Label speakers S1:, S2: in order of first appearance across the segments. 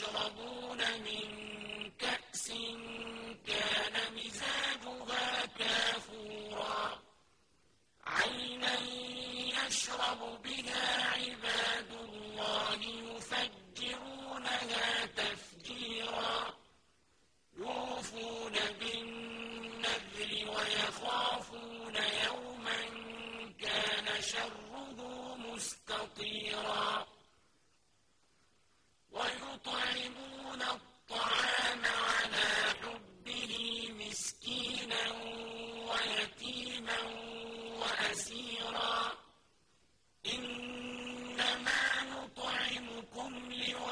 S1: يشربون من كان مزاجها كافورا. عينا يشرب بها عباد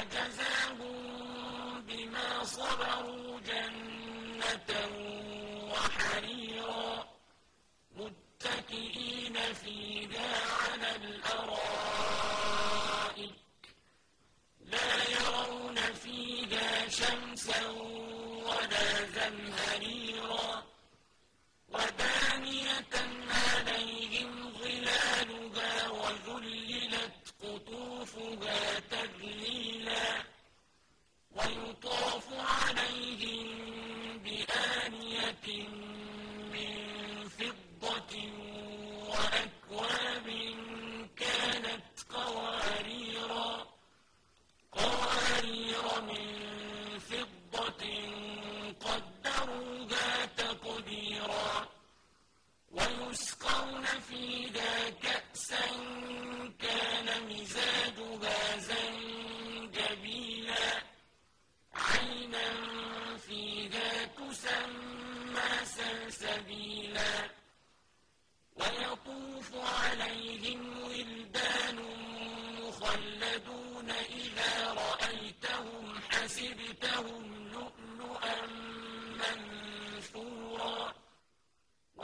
S1: وجزاهم بما صبروا جنة وحريرا. متكئين فيها على الأرائك.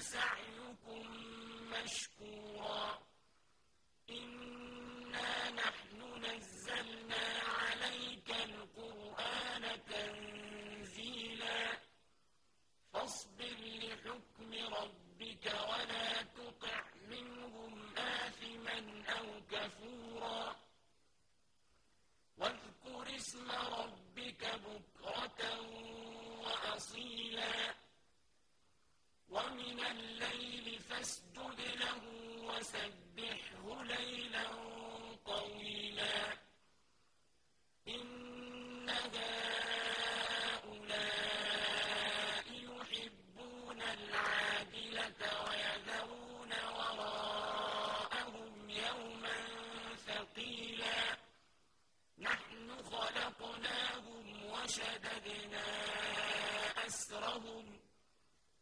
S1: سعيكم مشكورا. الليل فاسجد له وسبحه ليلا طويلا. إن هؤلاء يحبون العادلة ويذرون وراءهم يوما ثقيلا. نحن خلقناهم وشددنا أسرهم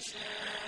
S1: يشاء